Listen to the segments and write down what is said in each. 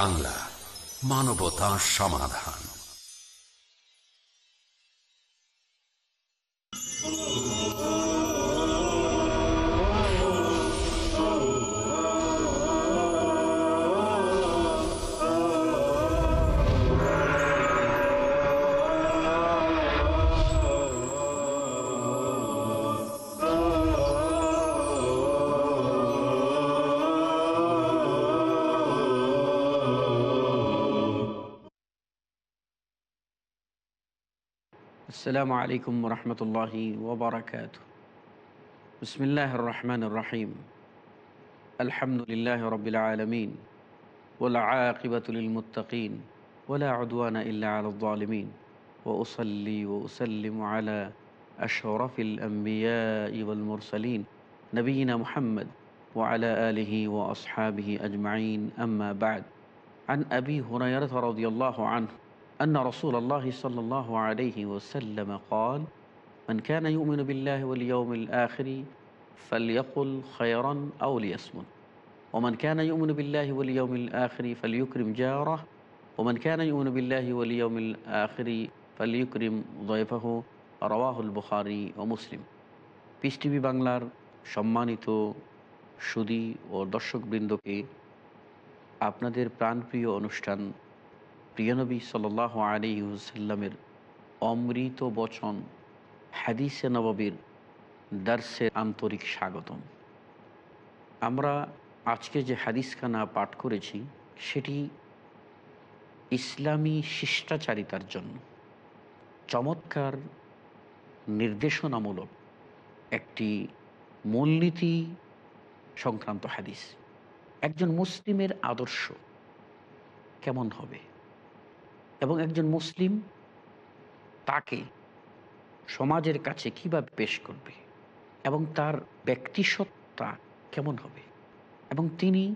বাংলা মানবতা সমাধান। السلام عليكم ورحمة الله وبركاته. بسم الله الرحمن الرحيم. الحمد لله رب العالمين والعاقبة للمتقين ولا عدوان إلا على الظالمين. وأصلي وأسلم على أشرف الأنبياء والمرسلين نبينا محمد وعلى آله وأصحابه أجمعين. أما بعد عن أبي هريرة رضي الله عنه أن رسول الله صلى الله عليه وسلم قال من كان يؤمن بالله واليوم الآخر فليقل خيرا أو ليصمت ومن كان يؤمن بالله واليوم الآخر فليكرم جاره ومن كان يؤمن بالله واليوم الآخر فليكرم ضيفه رواه البخاري ومسلم piece TV বাংলার সম্মানিত সুদী ও দর্শকবৃন্দকে আপনাদের প্রাণপ্রিয় অনুষ্ঠান প্রিয়নবী সাল আলিউসাল্লামের অমৃত বচন হাদিসে নববীর দার্সের আন্তরিক স্বাগতম। আমরা আজকে যে হাদিসখানা পাঠ করেছি, সেটি ইসলামী শিষ্টাচারিতার জন্য। চমৎকার নির্দেশনামূলক একটি মূলনীতি সংক্রান্ত হাদিস। একজন মুসলিমের আদর্শ কেমন হবে? এবং একজন মুসলিম তাকে সমাজের কাছে কীভাবে পেশ করবে এবং তার ব্যক্তিসত্তা কেমন হবে? এবং তিনি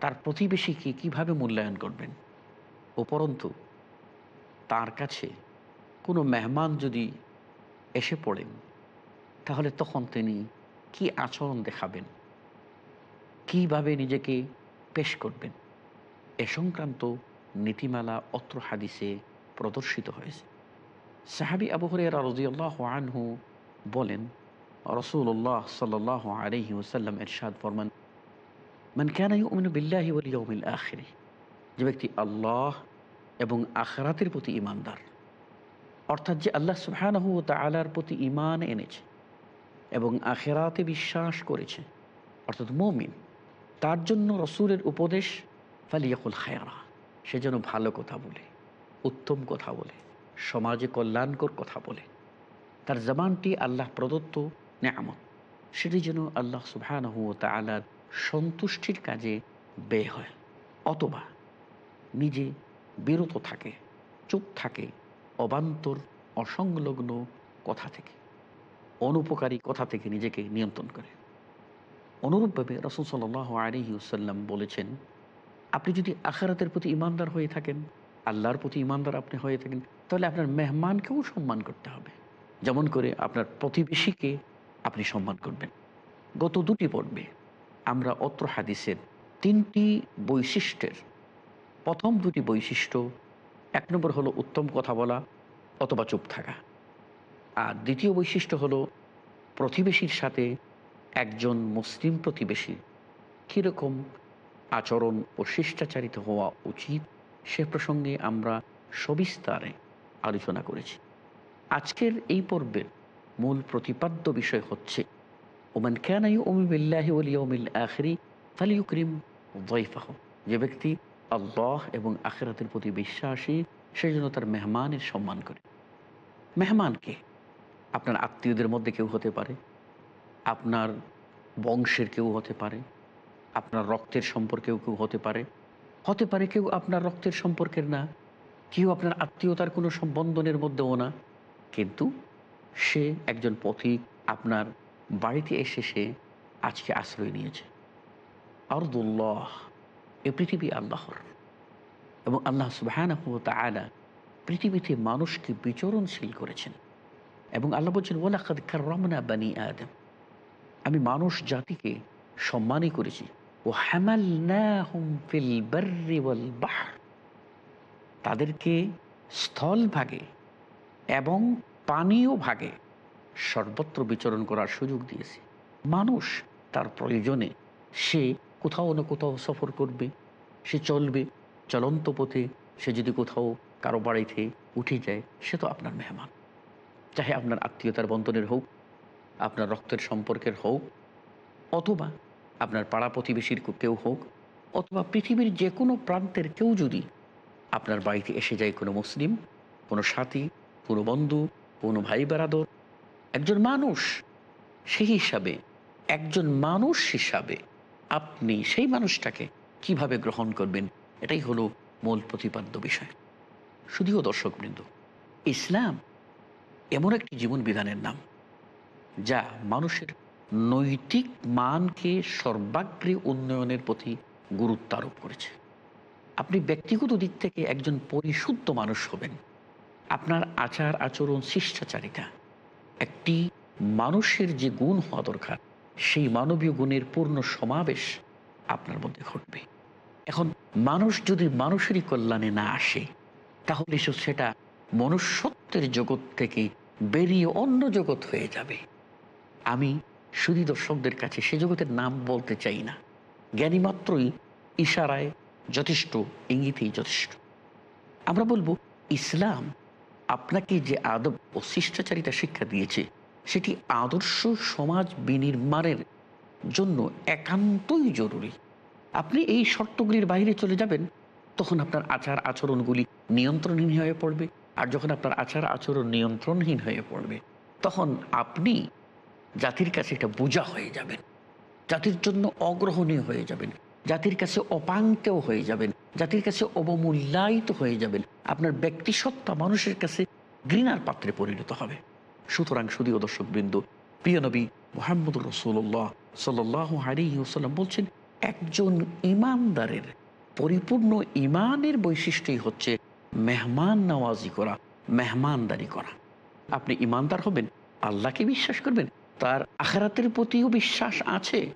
তার প্রতিবেশীকে কীভাবে মূল্যায়ন করবেন? উপরন্তু, তার কাছে কোনো মেহমান যদি এসে পড়েন, তাহলে তখন তিনি কি আচরণ দেখাবেন? কীভাবে নিজেকে পেশ করবেন? এ সংক্রান্ত নীতিমালা, অত্র হাদিসে প্রদর্শিত হয়েছে। সাহাবি আবু হরিয়ারা রাজিউল্লাহ আনহু বলেন রসুল্লাহ সাল আলহি ওসাল্লাম এরশাদ ফরমান, মান কেন ইউমিনু বিল্লাহি যে ব্যক্তি আল্লাহ এবং আখরাতের প্রতি ইমানদার অর্থাৎ যে আল্লাহ সুবহানাহু তাআলার প্রতি ইমান এনেছে এবং আখেরাতে বিশ্বাস করেছে, অর্থাৎ মমিন, তার জন্য রসুলের উপদেশ, ফালিয়াকুল খায়রা সে যেন ভালো কথা বলে, উত্তম কথা বলে, সমাজে কল্যাণকর কথা বলে। তার জবানটি আল্লাহ প্রদত্ত নেয়ামত। সেটি যেন আল্লাহ সুবহানহ তালার সন্তুষ্টির কাজে ব্যয় হয়। অথবা নিজে বিরত থাকে, চুপ থাকে, অবান্তর, অসংলগ্ন কথা থেকে, অনুপকারী কথা থেকে নিজেকে নিয়ন্ত্রণ করে। অনুরূপভাবে রসুল সাল আলহিউসাল্লাম বলেছেন আপনি যদি আখারাতের প্রতি ইমানদার হয়ে থাকেন, আল্লাহর প্রতি ইমানদার আপনি হয়ে থাকেন, তাহলে আপনার মেহমানকেও সম্মান করতে হবে। যেমন করে আপনার প্রতিবেশীকে আপনি সম্মান করবেন। গত দুটি পর্বে আমরা অত্র হাদিসের তিনটি বৈশিষ্ট্যের, প্রথম দুটি বৈশিষ্ট্য, এক নম্বর হলো উত্তম কথা বলা অথবা চুপ থাকা। আর দ্বিতীয় বৈশিষ্ট্য হলো প্রতিবেশীর সাথে একজন মুসলিম প্রতিবেশী কীরকম আচরণ ও শিষ্টাচারিত হওয়া উচিত। সে প্রসঙ্গে আমরা সবিস্তারে আলোচনা করেছি। আজকের এই পর্বের মূল প্রতিপাদ্য বিষয় হচ্ছে, ওমান কেনাই ওমিবিল্লাহি ওলিয়মিল আখরি ফালিউক্রিম ওয়াইফাহ। যে ব্যক্তি আল্লাহ এবং আখেরাতের প্রতি বিশ্বাসী সেই জন্য তার মেহমানের সম্মান করে। মেহমানকে আপনার আত্মীয়দের মধ্যে কেউ হতে পারে। আপনার বংশের কেউ হতে পারে। আপনার রক্তের সম্পর্কেও কেউ হতে পারে? হতে পারে কেউ আপনার রক্তের সম্পর্কের না। কেউ আপনার আত্মীয়তার কোনো সম্বন্ধনের মধ্যেও না। কিন্তু সে একজন পথিক, আপনার বাড়িতে এসে সে আজকে আশ্রয় নিয়েছে। আরদুল্লাহ, এ পৃথিবী আল্লাহর। এবং আল্লাহ সুবাহ পৃথিবীতে মানুষকে বিচরণশীল করেছেন। এবং আল্লাহ বলছেন ওলাকাদ রমনা বানি আদম। আমি মানুষ জাতিকে সম্মানই করেছি। ও তাদেরকে স্থল ভাগে এবং পানীয় ভাগে সর্বত্র বিচরণ করার সুযোগ দিয়েছে। মানুষ তার প্রয়োজনে সে কোথাও না কোথাও সফর করবে, সে চলবে, চলন্ত পথে সে যদি কোথাও কারও বাড়িতে উঠে যায়, সে তো আপনার মেহমান। চাহে আপনার আত্মীয়তার বন্ধনের হোক, আপনার রক্তের সম্পর্কের হোক, অথবা আপনার পাড়া প্রতিবেশীর কেউ হোক, অথবা পৃথিবীর যে কোনো প্রান্তের কেউ যদি আপনার বাড়িতে এসে যায় কোনো মুসলিম, কোনো সাথী, কোনো বন্ধু, কোনো ভাই বেড়াদর একজন মানুষ, সেই হিসাবে, একজন মানুষ হিসাবে আপনি সেই মানুষটাকে কীভাবে গ্রহণ করবেন, এটাই হলো মূল প্রতিপাদ্য বিষয়। শুধুও দর্শকবৃন্দ, ইসলাম এমন একটি জীবন বিধানের নাম, যা মানুষের নৈতিক মানকে সর্বাগ্রে উন্নয়নের প্রতি গুরুত্ব আরোপ করেছে। আপনি ব্যক্তিগত দিক থেকে একজন পরিশুদ্ধ মানুষ হবেন। আপনার আচার, আচরণ, শিষ্টাচারিতা একটি মানুষের যে গুণ হওয়া দরকার, সেই মানবীয় গুণের পূর্ণ সমাবেশ আপনার মধ্যে ঘটবে। এখন মানুষ যদি মানুষেরই কল্যাণে না আসে, তাহলে সেটা মনুষ্যত্বের জগৎ থেকে বেরিয়ে অন্য জগৎ হয়ে যাবে। আমি শুধু দর্শকদের কাছে সে জগতের নাম বলতে চাই না। জ্ঞানী মাত্রই ইশারায় যথেষ্ট, ইঙ্গিতেই যথেষ্ট। আমরা বলব, ইসলাম আপনাকে যে আদব ও শিষ্টাচারিতা শিক্ষা দিয়েছে, সেটি আদর্শ সমাজ বিনির্মাণের জন্য একান্তই জরুরি। আপনি এই শর্তগুলির বাইরে চলে যাবেন, তখন আপনার আচার আচরণগুলি নিয়ন্ত্রণহীন হয়ে পড়বে। আর যখন আপনার আচার আচরণ নিয়ন্ত্রণহীন হয়ে পড়বে, তখন আপনি জাতির কাছে এটা বোঝা হয়ে যাবেন জাতির জন্য অগ্রহণীয় হয়ে যাবেন। জাতির কাছে অপাঙ্কেও হয়ে যাবেন। জাতির কাছে অবমূল্যায়িত হয়ে যাবেন। আপনার ব্যক্তিসত্তা মানুষের কাছে ঘৃণার পাত্রে পরিণত হবে। সুতরাং সুদীয় দর্শকবৃন্দ, প্রিয় নবী মোহাম্মদ রসুল্লাহ সাল্লাহ হারিসাল্লাম বলছেন, একজন ইমানদারের পরিপূর্ণ ইমানের বৈশিষ্ট্যই হচ্ছে মেহমান নওয়াজি করা, মেহমানদারি করা। আপনি ইমানদার হবেন, আল্লাহকে বিশ্বাস করবেন তার আখেরাতের প্রতিও বিশ্বাস আছে।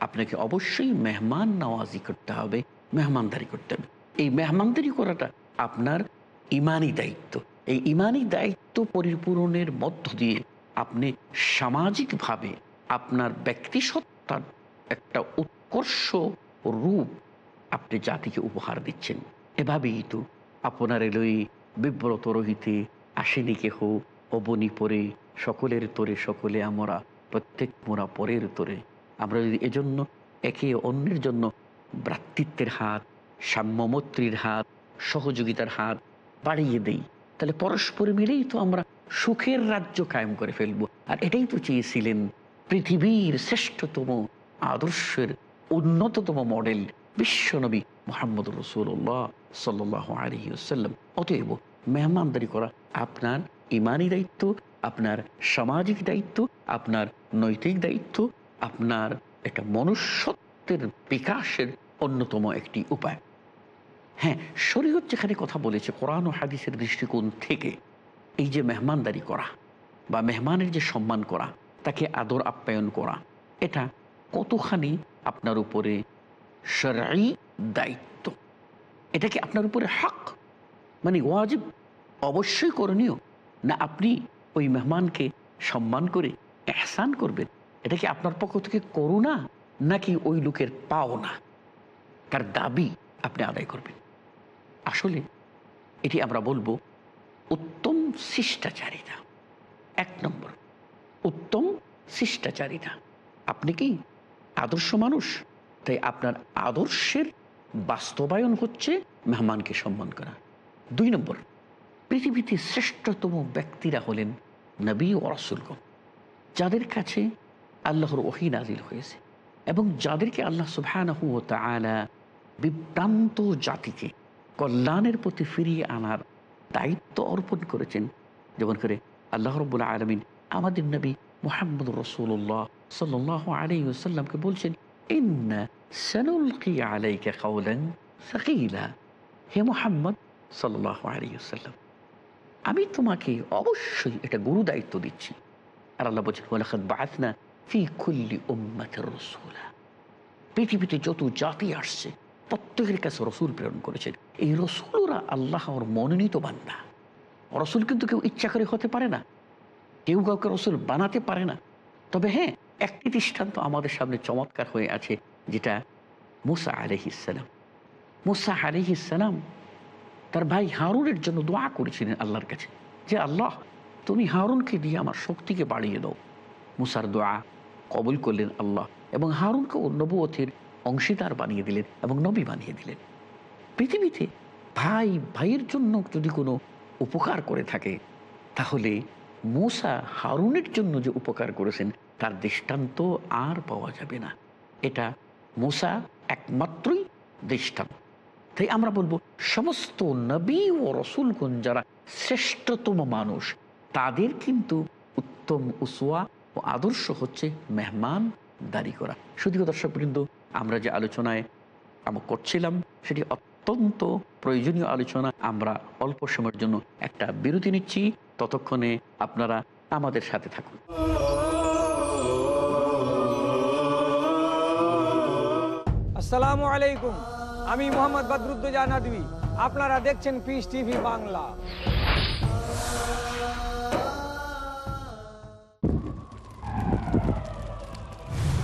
আপনাকে অবশ্যই মেহমান নওয়াজি করতে হবে, মেহমানদারি করতে হবে। এই মেহমানদারি করাটা আপনার ইমানি দায়িত্ব। এই ইমানি দায়িত্ব পরিপূরণের মধ্য দিয়ে আপনি সামাজিকভাবে আপনার ব্যক্তিসত্তার একটা উৎকর্ষ রূপ আপনি জাতিকে উপহার দিচ্ছেন। এভাবেই তো আপনার এলোই বিব্রত রহিতে আসেনি কেহ, অবনি পরে সকলের তোরে সকলে আমরা, প্রত্যেক মোরা পরের তোরে। আমরা যদি এজন্য একে অন্যের জন্য ভ্রাতৃত্বের হাত, সাম্যমৈত্রীর হাত, সহযোগিতার হাত বাড়িয়ে দেই, তাহলে পরস্পর মিলেই তো আমরা সুখের রাজ্য কায়েম করে ফেলব। আর এটাই তো চেয়েছিলেন পৃথিবীর শ্রেষ্ঠতম আদর্শের উন্নততম মডেল বিশ্বনবী মোহাম্মদ রসুল্লাহ সাল্লাহ আলহিউসাল্লাম অতএব মেহমানদারি করা আপনার ইমানি দায়িত্ব আপনার সামাজিক দায়িত্ব, আপনার নৈতিক দায়িত্ব, আপনার একটা মনুষ্যত্বের বিকাশের অন্যতম একটি উপায়। হ্যাঁ শরীয়ত যেখানে কথা বলেছে, কোরআন ও হাদিসের দৃষ্টিকোণ থেকে এই যে মেহমানদারি করা বা মেহমানের যে সম্মান করা, তাকে আদর আপ্যায়ন করা, এটা কতখানি আপনার উপরে সরাই দায়িত্ব? এটা কি আপনার উপরে হক? মানে ওয়াজিব? অবশ্যই করণীয়। না, আপনি ওই মেহমানকে সম্মান করে, এহসান করবেন এটা কি আপনার পক্ষ থেকে করুণা নাকি ওই লোকের পাওনা? তার দাবি আপনি আদায় করবেন? আসলে এটি আমরা বলব উত্তম শিষ্টাচারিতা। এক নম্বর, উত্তম শিষ্টাচারিতা। আপনি কি আদর্শ মানুষ? তাই আপনার আদর্শের বাস্তবায়ন হচ্ছে মেহমানকে সম্মান করা। দুই নম্বর, পৃথিবীতে শ্রেষ্ঠতম ব্যক্তিরা হলেন নবী ও রসুলগণ, যাদের কাছে আল্লাহর ওহি নাজিল হয়েছে এবং যাদেরকে আল্লাহ সুবহানাহু ও তাআলা বিভ্রান্ত জাতিকে কল্যাণের প্রতি ফিরিয়ে আনার দায়িত্ব অর্পণ করেছেন, যেমন করে আল্লাহ রব্বুল আলমিন আমাদের নবী মোহাম্মদ রসুল্লাহ সাল্লাহ আলী সাল্লামকে বলছেন হে মোহাম্মদ সাল্লাহ আলী আমি তোমাকে অবশ্যই এটা গুরু দায়িত্ব দিচ্ছি। আর আল্লাহ বলছেন বাআসনা ফি কুল্লি উম্মাতির রাসূলা। পৃথিবীতে যত জাতি আসছে, প্রত্যেকের কাছে রসুল প্রেরণ করেছেন। এই রসুলরা আল্লাহর মনোনীত বান্দা। রসুল কিন্তু কেউ ইচ্ছা করে হতে পারে না। কেউ কাউকে রসুল বানাতে পারে না। তবে হ্যাঁ একটি দৃষ্টান্ত আমাদের সামনে চমৎকার হয়ে আছে, যেটা মুসা আলহিসাম মুসা আলহিসাম তার ভাই হারুনের জন্য দোয়া করেছিলেন আল্লাহর কাছে। যে আল্লাহ, তুমি হারুনকে দিয়ে আমার শক্তিকে বাড়িয়ে দাও। মুসার দোয়া কবুল করলেন আল্লাহ এবং হারুনকে নবুয়থের অংশীদার বানিয়ে দিলেন এবং নবী বানিয়ে দিলেন। পৃথিবীতে ভাই, ভাইয়ের জন্য যদি কোনো উপকার করে থাকে, তাহলে মোসা হারুনের জন্য যে উপকার করেছেন, তার দৃষ্টান্ত আর পাওয়া যাবে না। এটা মোসা একমাত্রই দৃষ্টান্ত। তাই আমরা বলব, সমস্ত নবী ও রসুলগণ যারা শ্রেষ্ঠতম মানুষ, তাদের কিন্তু উত্তম উসুয়া ও আদর্শ হচ্ছে মেহমান দারি করা। শুধু দর্শক বৃন্দ আমরা যে আলোচনায় আমরা করছিলাম, সেটি অত্যন্ত প্রয়োজনীয় আলোচনা। আমরা অল্প সময়ের জন্য একটা বিরতি নিচ্ছি। ততক্ষণে আপনারা আমাদের সাথে থাকুন। আসসালামু আলাইকুম। আমি মোহাম্মদ বদরুদ্দোজা নদী আপনারা দেখছেন Peace TV Bangla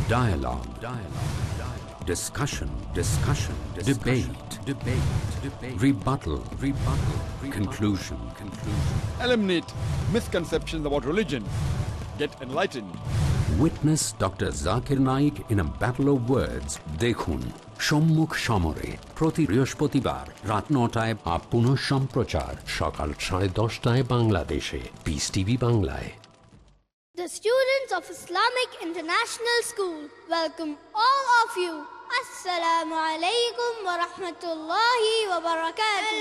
Dialogue. Dialogue. Dialogue. Discussion. Discussion. Debate. Debate. Debate. Rebuttal. Rebuttal. Conclusion. Conclusion. eliminate misconceptions about religion, get enlightened. Witness Dr. Zakir Naik in a battle of words. দেখুন সম্মুখ সমরে প্রতি বৃহস্পতিবার রাত নটায় বা পুনঃ সম্প্রচার সকাল সাড়ে দশটায় বাংলাদেশে পিস টিভি বাংলায় The students of Islamic International School welcome all of you. Assalamu alaikum wa rahmatullahi wa barakatuh.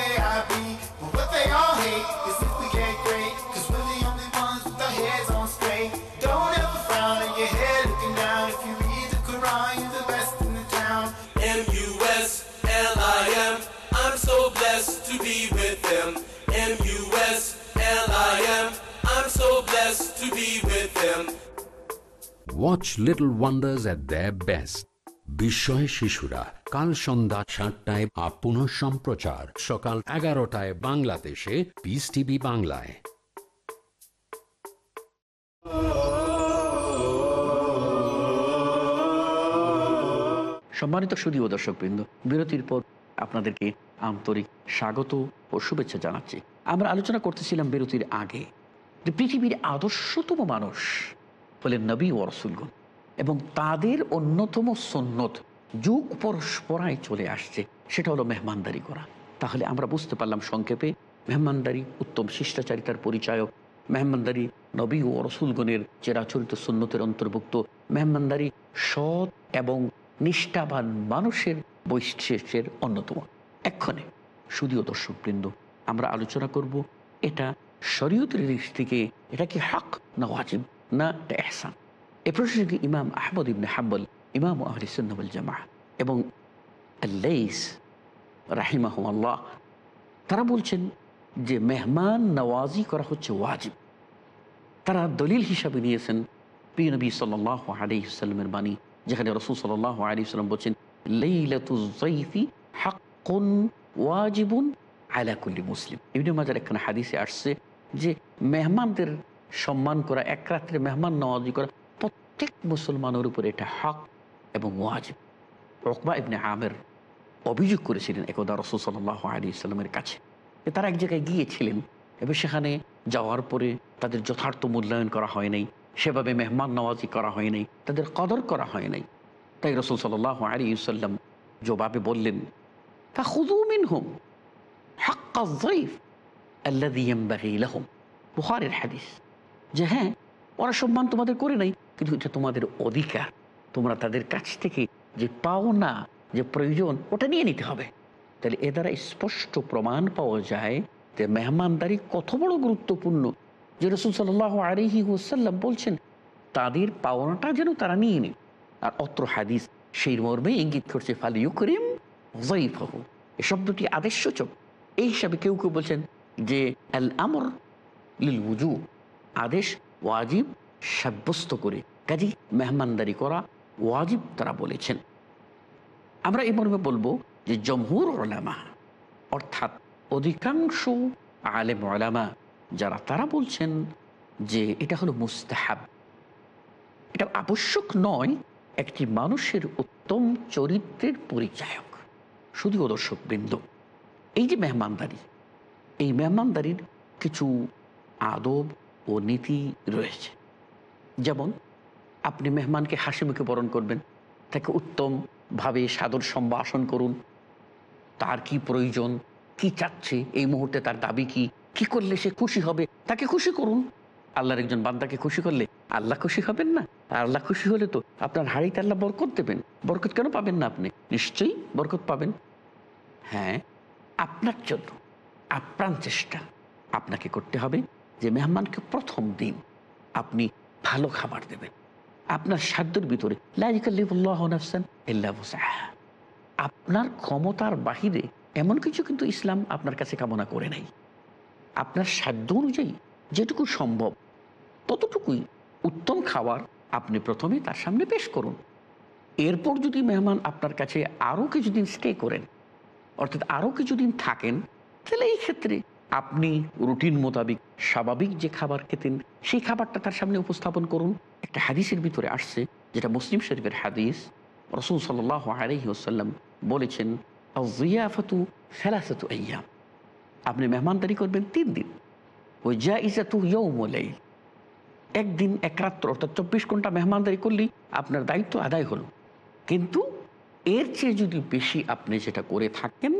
watch little wonders at their best বিস্ময় শিশুরা কাল সন্ধ্যা সাতটায় আপ পুনঃ সম্প্রচার। সকাল এগারোটায় বাংলাদেশে পিস টিভি বাংলায়। সম্মানিত সুদীয় দর্শকবৃন্দ বিরতির পর আপনাদেরকে আন্তরিক স্বাগত ও শুভেচ্ছা জানাচ্ছি। আমরা আলোচনা করতেছিলাম বিরতির আগে। যে পৃথিবীর আদর্শতম মানুষ হলেন নবী ও রসুলগণ। এবং তাদের অন্যতম সন্ন্যত যুগ পরস্পরায় চলে আসছে, সেটা হলো মেহমানদারি করা। তাহলে আমরা বুঝতে পারলাম সংক্ষেপে, মেহমানদারি উত্তম শিষ্টাচারিতার পরিচায়ক, মেহমানদারি নবী ও রসুলগণের চেরাচরিত সুন্নতের অন্তর্ভুক্ত, মেহমানদারি সৎ এবং নিষ্ঠাবান মানুষের বৈশিষ্ট্যের অন্যতম। এক্ষণে শুধুও দর্শকবৃন্দ, আমরা আলোচনা করব, এটা শরীয়তের দিক থেকে এটা কি হক না ওয়াজিব না এটা এহসান এ প্রসঙ্গে ইমাম আহমদ ইবনে হাম্বল, ইমাম আহলি সুন্নাবল জামা এবং আল্লাইস রাহিমাহ আল্লাহ তারা বলছেন যে মেহমান নওয়াজি করা হচ্ছে ওয়াজিব। তারা দলিল হিসাবে নিয়েছেন প্রিয় নবী সাল্লাহ আলি সাল্লামের বাণী, যেখানে রসুল সাল্লাহ আলি সাল্লাম বলছেন লাইলাতুজাইফি হাক্কুন ওয়াজিবুন আলাকুল্লি মুসলিম। ইবনে মাজার এখানে হাদিসে আসছে যে মেহমানদের সম্মান করা, এক রাত্রে মেহমান নওয়াজি করা, প্রত্যেক মুসলমানের উপর এটা হক এবং ওয়াজিব। রকবা ইবনে আমের অভিযোগ করেছিলেন একদা রসুল সাল্লাহ আলী ইসলামের কাছে। তারা এক জায়গায় গিয়েছিলেন এবং সেখানে যাওয়ার পরে তাদের যথার্থ মূল্যায়ন করা হয় নাই, সেভাবে মেহমান নওয়াজি করা হয় নাই, তাদের কদর করা হয় নাই। তাই রসুল সাল্লাহ আলী সাল্লাম জবাবে বললেন, তা খুদুমিন হুম হাক্কা জয়ীফ আল্লাহম বুহারের হাদিস যে হ্যাঁ ওরা সম্মান তোমাদের করে নাই, কিন্তু এটা তোমাদের অধিকার। তোমরা তাদের কাছ থেকে যে পাওনা যে প্রয়োজন, ওটা নিয়ে নিতে হবে। তাহলে এ দ্বারা স্পষ্ট প্রমাণ পাওয়া যায় যে মেহমানদারি কত বড় গুরুত্বপূর্ণ। যে রসুল সাল্লাহ আলহি ওসাল্লাম বলছেন, তাদের পাওনাটা যেন তারা নিয়ে নেয়। আর অত্র হাদিস, সেই মর্মে ইঙ্গিত করছে ফালিউ করিম জয়ীফাহু এ শব্দটি আদেশ আদেশসূচক। এই হিসাবে কেউ কেউ বলছেন যে আল আমর লিল উজু আদেশ ওয়াজিব সাব্যস্ত করে কাজী মেহমানদারি করা ওয়াজিব তারা বলেছেন। আমরা এই মর্মে বলব যে জমহুর ওলামা অর্থাৎ অধিকাংশ আলেম ওলামা যারা তারা বলছেন যে এটা হলো মুস্তাহাব। এটা আবশ্যক নয় একটি মানুষের উত্তম চরিত্রের পরিচায়ক, শুধু দর্শক বৃন্দ এই যে মেহমানদারি এই মেহমানদারির কিছু আদব ও নীতি রয়েছে। যেমন, আপনি মেহমানকে হাসি মুখে বরণ করবেন, তাকে উত্তমভাবে সাদর সম্ভাষণ করুন। তার কি প্রয়োজন, কি চাচ্ছে, এই মুহূর্তে তার দাবি কি কি করলে সে খুশি হবে, তাকে খুশি করুন। আল্লাহর একজন বান্দাকে খুশি করলে আল্লাহ খুশি হবেন না? আল্লাহ খুশি হলে তো আপনার হাড়িতে আল্লাহ বরকত দেবেন। বরকত কেন পাবেন না আপনি? নিশ্চয়ই বরকত পাবেন। হ্যাঁ আপনার জন্য। আপ্রাণ চেষ্টা আপনাকে করতে হবে যে মেহমানকে প্রথম দিন আপনি ভালো খাবার দেবেন। আপনার সাধ্যের ভিতরে আপনার ক্ষমতার বাহিরে এমন কিছু কিন্তু ইসলাম আপনার কাছে কামনা করে নাই। আপনার সাধ্য অনুযায়ী যেটুকু সম্ভব ততটুকুই উত্তম খাবার আপনি প্রথমে তার সামনে পেশ করুন। এরপর যদি মেহমান আপনার কাছে আরও কিছুদিন স্টে করেন, অর্থাৎ আরও কিছুদিন থাকেন তাহলে এই ক্ষেত্রে আপনি রুটিন মোতাবিক স্বাভাবিক যে খাবার খেতেন, সেই খাবারটা তার সামনে উপস্থাপন করুন। একটা হাদিসের ভিতরে আসছে, যেটা মুসলিম শরীফের হাদিস। রসুল সাল্লাহ আলহি আসাল্লাম বলেছেন আপনি মেহমানদারি করবেন তিন দিন। ওই যা ইজাতু ইয়ৌমলাই একদিন, এক রাত্র, অর্থাৎ চব্বিশ ঘণ্টা মেহমানদারি করলেই আপনার দায়িত্ব আদায় হলো। কিন্তু এর চেয়ে যদি বেশি আপনি যেটা করে থাকেন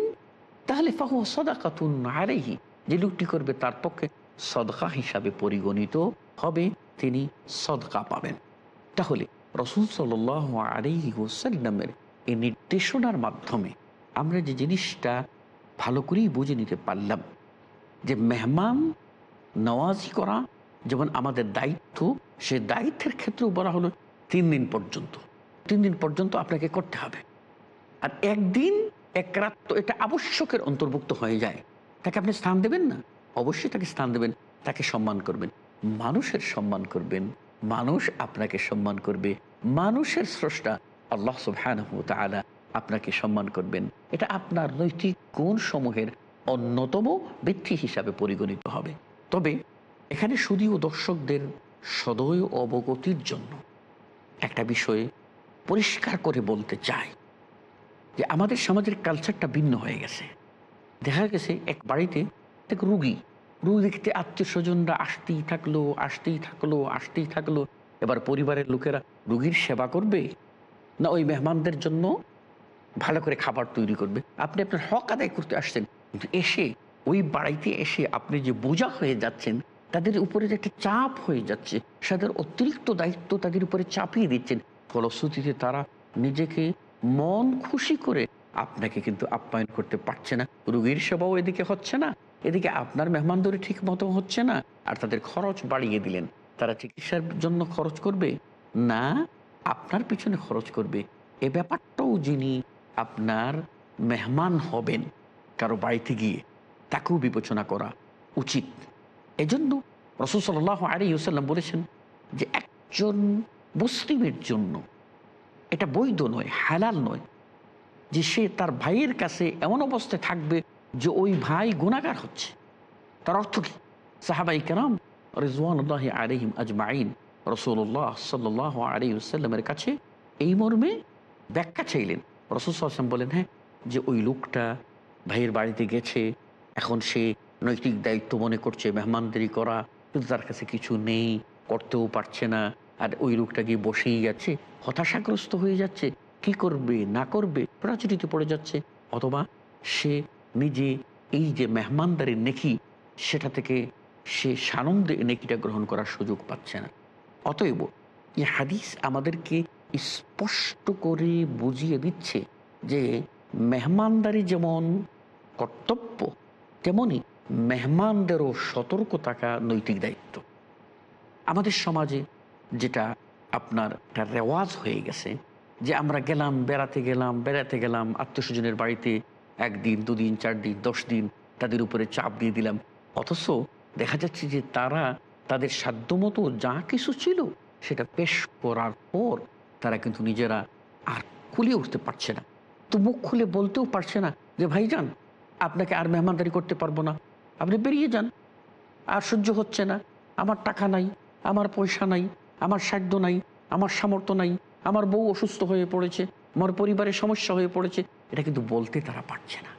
তাহলে ফাহু সদাকাতুন আরেহি যে লোকটি করবে তার পক্ষে সদকা হিসাবে পরিগণিত হবে, তিনি সদকা পাবেন। তাহলে রসুল সাল আরেহি ওসাল্লামের এই নির্দেশনার মাধ্যমে আমরা যে জিনিসটা ভালো করেই বুঝে নিতে পারলাম, যে মেহমান নওয়াজি করা, যেমন আমাদের দায়িত্ব, সে দায়িত্বের ক্ষেত্রেও বলা হলো তিন দিন পর্যন্ত। তিন দিন পর্যন্ত আপনাকে করতে হবে। আর একদিন এক রাত তো এটা আবশ্যকের অন্তর্ভুক্ত হয়ে যায়। তাকে আপনি স্থান দেবেন না? অবশ্যই তাকে স্থান দেবেন, তাকে সম্মান করবেন। মানুষের সম্মান করবেন, মানুষ আপনাকে সম্মান করবে, মানুষের স্রষ্টা আল্লাহ সুবহান আপনাকে সম্মান করবেন। এটা আপনার নৈতিক গুণ সমূহের অন্যতম বৃদ্ধি হিসাবে পরিগণিত হবে। তবে এখানে শুধুও দর্শকদের সদয় অবগতির জন্য একটা বিষয়ে পরিষ্কার করে বলতে চাই। যে আমাদের সমাজের কালচারটা ভিন্ন হয়ে গেছে। দেখা গেছে এক বাড়িতে এক রুগী রুগী দেখতে আত্মীয় স্বজনরা আসতেই থাকল আসতেই থাকল আসতেই থাকল। এবার পরিবারের লোকেরা রুগীর সেবা করবে? না ওই মেহমানদের জন্য ভালো করে খাবার তৈরি করবে? আপনি আপনার হক আদায় করতে আসছেন, কিন্তু এসে, ওই বাড়িতে এসে আপনি যে বোঝা হয়ে যাচ্ছেন, তাদের উপরে যে একটা চাপ হয়ে যাচ্ছে তাদের অতিরিক্ত দায়িত্ব তাদের উপরে চাপিয়ে দিচ্ছেন। ফলশ্রুতিতে তারা নিজেকে মন খুশি করে আপনাকে কিন্তু আপ্যায়ন করতে পারছে না। রুগীর সেবাও এদিকে হচ্ছে না। এদিকে আপনার মেহমানদারি ঠিক মতো হচ্ছে না। আর তাদের খরচ বাড়িয়ে দিলেন। তারা চিকিৎসার জন্য খরচ করবে? না, আপনার পিছনে খরচ করবে। এ ব্যাপারটাও যিনি আপনার মেহমান হবেন, কারও বাড়িতে গিয়ে, তাকেও বিবেচনা করা উচিত। এজন্য রসুল সাল্লাহ আলী ইউসাল্লাম বলেছেন যে, একজন মুসলিমের জন্য এটা বৈধ নয়, হালাল নয় যে সে তার ভাইয়ের কাছে এমন অবস্থায় থাকবে যে ওই ভাই গুণাগার হচ্ছে। তার অর্থ কি? সাহাবাই কেরাম রিজওয়ানুল্লাহ আলহিম আজমাইন রসুল্লাহ সাল্লাহ আলী সাল্লামের কাছে এই মর্মে ব্যাখ্যা চাইলেন। রসুল সাল্লাম বলেন হ্যাঁ যে ওই লোকটা ভাইয়ের বাড়িতে গেছে, এখন সে নৈতিক দায়িত্ব মনে করছে, মেহমানদারি করা, কিন্তু তার কাছে কিছু নেই, করতেও পারছে না আর ওই লোকটা গিয়ে বসেই যাচ্ছে, হতাশাগ্রস্ত হয়ে যাচ্ছে। কি করবে, না করবে প্রাচুরিতে পড়ে যাচ্ছে। অথবা সে নিজে এই যে মেহমানদারির নেকি, সেটা থেকে সে সানন্দে নেকিটা গ্রহণ করার সুযোগ পাচ্ছে না। অতএব এই হাদিস আমাদেরকে স্পষ্ট করে বুঝিয়ে দিচ্ছে যে মেহমানদারি যেমন কর্তব্য, তেমনি মেহমানদেরও সতর্ক থাকা নৈতিক দায়িত্ব। আমাদের সমাজে যেটা আপনার একটা রেওয়াজ হয়ে গেছে যে আমরা গেলাম, বেড়াতে গেলাম বেড়াতে গেলাম, আত্মীয়স্বজনের বাড়িতে একদিন, দুদিন চার দিন দশ দিন তাদের উপরে চাপ দিয়ে দিলাম। অথচ দেখা যাচ্ছে যে তারা তাদের সাধ্যমতো যা কিছু ছিল সেটা পেশ করার পর তারা কিন্তু নিজেরা আর খুলে উঠতে পারছে না। তো মুখ খুলে বলতেও পারছে না যে ভাইজান আপনাকে আর মেহমানদারি করতে পারব না। আপনি বেরিয়ে যান। আর সহ্য হচ্ছে না। আমার টাকা নাই, আমার পয়সা নাই আমার সাধ্য নাই, আমার সামর্থ্য নাই, আমার বউ অসুস্থ হয়ে পড়েছে, আমার পরিবারের সমস্যা হয়ে পড়েছে। এটা কিন্তু বলতে তারা পারছে না।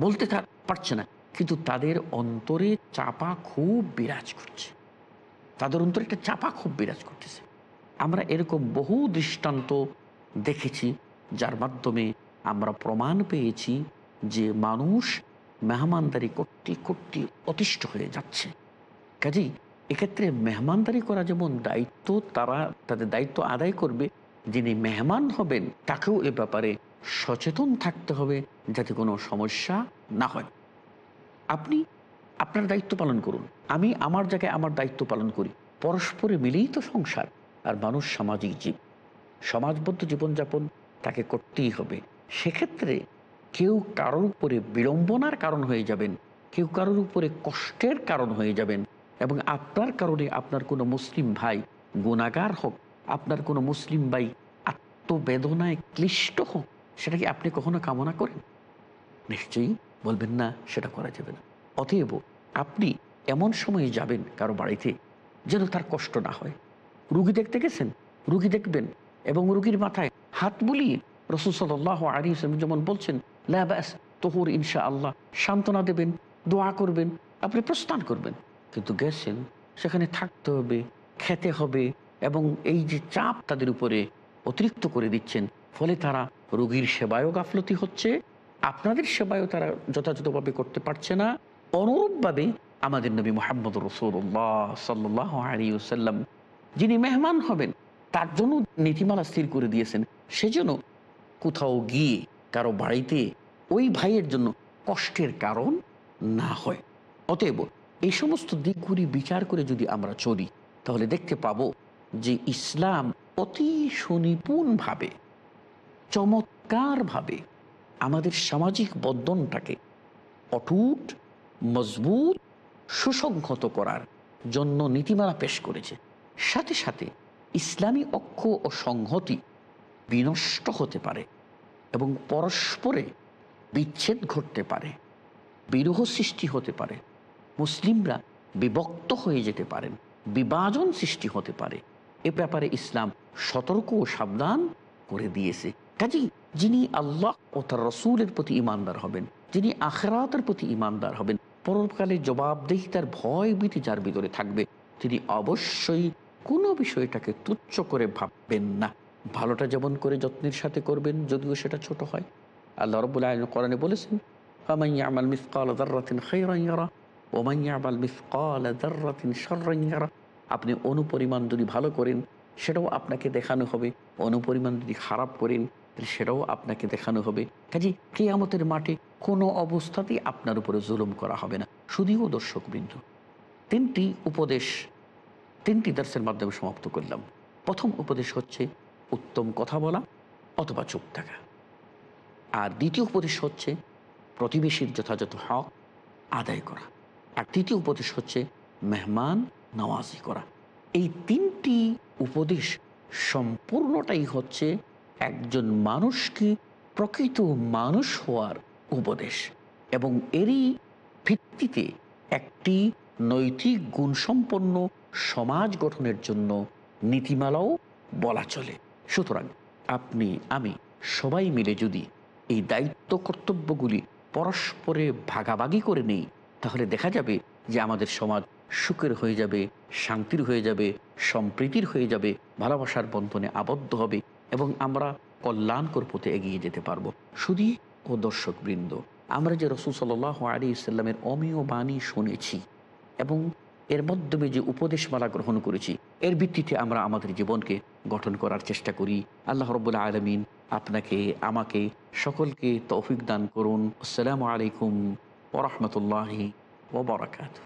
বলতে তারা পারছে না। কিন্তু তাদের অন্তরে চাপা খুব বিরাজ করছে। তাদের অন্তরে একটা চাপা খুব বিরাজ করতেছে। আমরা এরকম বহু দৃষ্টান্ত দেখেছি, যার মাধ্যমে আমরা প্রমাণ পেয়েছি যে মানুষ মেহমানদারি করতে করতে অতিষ্ঠ হয়ে যাচ্ছে। কাজেই এক্ষেত্রে মেহমানদারি করা যেমন দায়িত্ব, তারা তাদের দায়িত্ব আদায় করবে, যিনি মেহমান হবেন, তাকেও এ ব্যাপারে সচেতন থাকতে হবে যাতে কোনো সমস্যা না হয়। আপনি আপনার দায়িত্ব পালন করুন। আমি আমার জায়গায় আমার দায়িত্ব পালন করি। পরস্পরে মিলেই তো সংসার, আর মানুষ সামাজিক জীব। সমাজবদ্ধ জীবনযাপন তাকে করতেই হবে। সেক্ষেত্রে কেউ কারোর উপরে বিড়ম্বনার কারণ হয়ে যাবেন, কেউ কারোর উপরে কষ্টের কারণ হয়ে যাবেন। এবং আপনার কারণে আপনার কোনো মুসলিম ভাই গুণাগার হোক, আপনার কোনো মুসলিম ভাই আত্মবেদনায় ক্লিষ্ট হোক, সেটা কি আপনি কখনো কামনা করেন? নিশ্চয়ই বলবেন না, সেটা করা যাবে না। অতএব আপনি এমন সময়ে যাবেন কারও বাড়িতে যেন তার কষ্ট না হয়। রুগী দেখতে গেছেন? রুগী দেখবেন এবং রুগীর মাথায় হাত বুলিয়ে রসুল সাল্লাহ আলী ইসলাম যেমন বলছেন ল্যাবাস তহুর ইনশা আল্লাহ সান্ত্বনা দেবেন, দোয়া করবেন, আপনি প্রস্থান করবেন। কিন্তু গেছেন, সেখানে থাকতে হবে, খেতে হবে এবং এই যে চাপ তাদের উপরে অতিরিক্ত করে দিচ্ছেন, ফলে তারা রোগীর সেবায়ও গাফলতি হচ্ছে, আপনাদের সেবায়ও তারা যথাযথভাবে করতে পারছে না। অনুরূপভাবে আমাদের নবী মোহাম্মদ রসুল্লাহ সাল্লাহ আলী যিনি মেহমান হবেন, তার জন্য নীতিমালা স্থির করে দিয়েছেন। সেজন্য কোথাও গিয়ে কারও বাড়িতে ওই ভাইয়ের জন্য কষ্টের কারণ না হয়। অতএব এই সমস্ত দিকগুলি বিচার করে যদি আমরা চলি, তাহলে দেখতে পাবো যে ইসলাম অতি সুনিপুণভাবে, চমৎকারভাবে আমাদের সামাজিক বন্ধনটাকে অটুট, মজবুত, সুসংহত করার জন্য নীতিমালা পেশ করেছে। সাথে সাথে ইসলামী অক্ষ ও সংহতি বিনষ্ট হতে পারে এবং পরস্পরে বিচ্ছেদ ঘটতে পারে, বিরহ সৃষ্টি হতে পারে। মুসলিমরা বিভক্ত হয়ে যেতে পারেন, বিভাজন সৃষ্টি হতে পারে। এ ব্যাপারে ইসলাম সতর্ক ও সাবধান করে দিয়েছে। কাজেই যিনি আল্লাহ ও তার রসুলের প্রতি ইমানদার হবেন, যিনি আখরাতের প্রতি ইমানদার হবেন, পরকালে জবাবদেহিতার ভয় ভীতি যার ভিতরে থাকবে, তিনি অবশ্যই কোনো বিষয়টাকে তুচ্ছ করে ভাববেন না। ভালোটা যেমন করে যত্নের সাথে করবেন, যদিও সেটা ছোট হয়। আল্লাহ রবুল্লা আলম কোরআনে বলেছেন ওমাইয়াবাল মিসকাল দার্রাতিন সর্রাইয়ারা আপনি অনুপরিমাণ যদি ভালো করেন, সেটাও আপনাকে দেখানো হবে। অনুপরিমাণ যদি খারাপ করেন সেটাও আপনাকে দেখানো হবে। কাজে কেয়ামতের মাঠে কোনো অবস্থাতেই আপনার উপরে জুলুম করা হবে না। শুধুও দর্শকবৃন্দ। তিনটি উপদেশ, তিনটি দার্সের মাধ্যমে সমাপ্ত করলাম। প্রথম উপদেশ হচ্ছে, উত্তম কথা বলা অথবা চুপ থাকা। আর দ্বিতীয় উপদেশ হচ্ছে, প্রতিবেশীর যথাযথ হক আদায় করা। আর তৃতীয় উপদেশ হচ্ছে মেহমান নওয়াজি করা। এই তিনটি উপদেশ সম্পূর্ণটাই হচ্ছে একজন মানুষকে প্রকৃত মানুষ হওয়ার উপদেশ এবং এরই ভিত্তিতে একটি নৈতিক গুণসম্পন্ন সমাজ গঠনের জন্য নীতিমালাও বলা চলে। সুতরাং আপনি, আমি সবাই মিলে যদি এই দায়িত্ব কর্তব্যগুলি পরস্পরে ভাগাভাগি করে নেই তাহলে দেখা যাবে যে আমাদের সমাজ সুখের হয়ে যাবে, শান্তির হয়ে যাবে, সম্প্রীতির হয়ে যাবে, ভালোবাসার বন্ধনে আবদ্ধ হবে এবং আমরা কল্যাণকর পথে এগিয়ে যেতে পারব। শুধু ও দর্শক বৃন্দ আমরা যে রসুল সাল আলী ইসলামের অমীয় বাণী শুনেছি এবং এর মাধ্যমে যে উপদেশমালা গ্রহণ করেছি, এর ভিত্তিতে আমরা আমাদের জীবনকে গঠন করার চেষ্টা করি। আল্লাহ রবুল্লা আলমিন আপনাকে, আমাকে সকলকে তৌফিক দান করুন। আসসালামু আলাইকুম ورحمة الله وبركاته.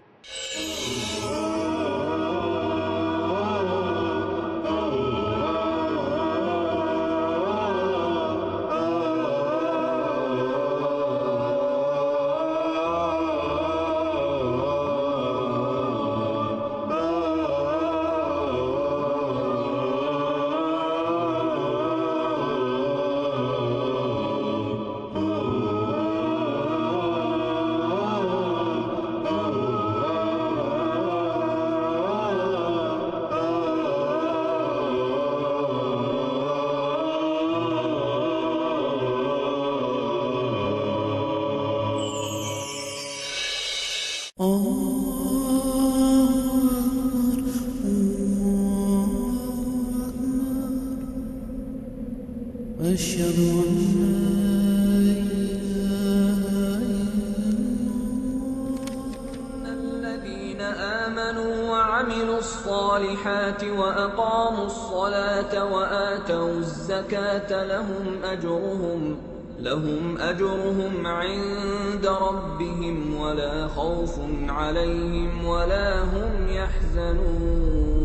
يحزنون.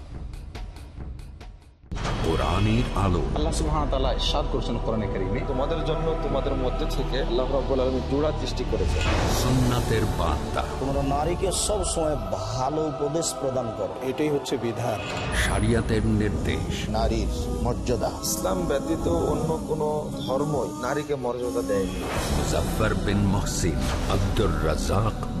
কোরআনের আলো। আল্লাহ সুবহানাহু ওয়া তাআলা ইরশাদ করেছেন কোরআনে কারীমে। তোমাদের জন্য তোমাদের মধ্যে থেকে আল্লাহ রাব্বুল আলামিন জোড়া সৃষ্টি করেছে। সুন্নাতের বার্তা। তোমরা নারীকে সব সময় ভালো উপদেশ প্রদান করো। এটাই হচ্ছে বিধান। শরিয়াতের নির্দেশ। নারীর মর্যাদা। ইসলাম ব্যতীত অন্য কোন ধর্মই নারীকে মর্যাদা দেয়নি। মুজফর বিন মহসিন আব্দুর রাজাক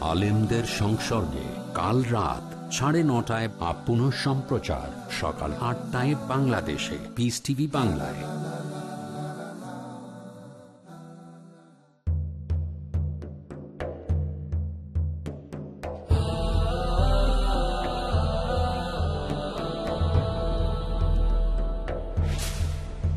আলেমদের সংসর্গে কাল রাত সাড়ে নটায় বা সম্প্রচার সকাল আটটায় বাংলাদেশে। পিস টিভি বাংলায়।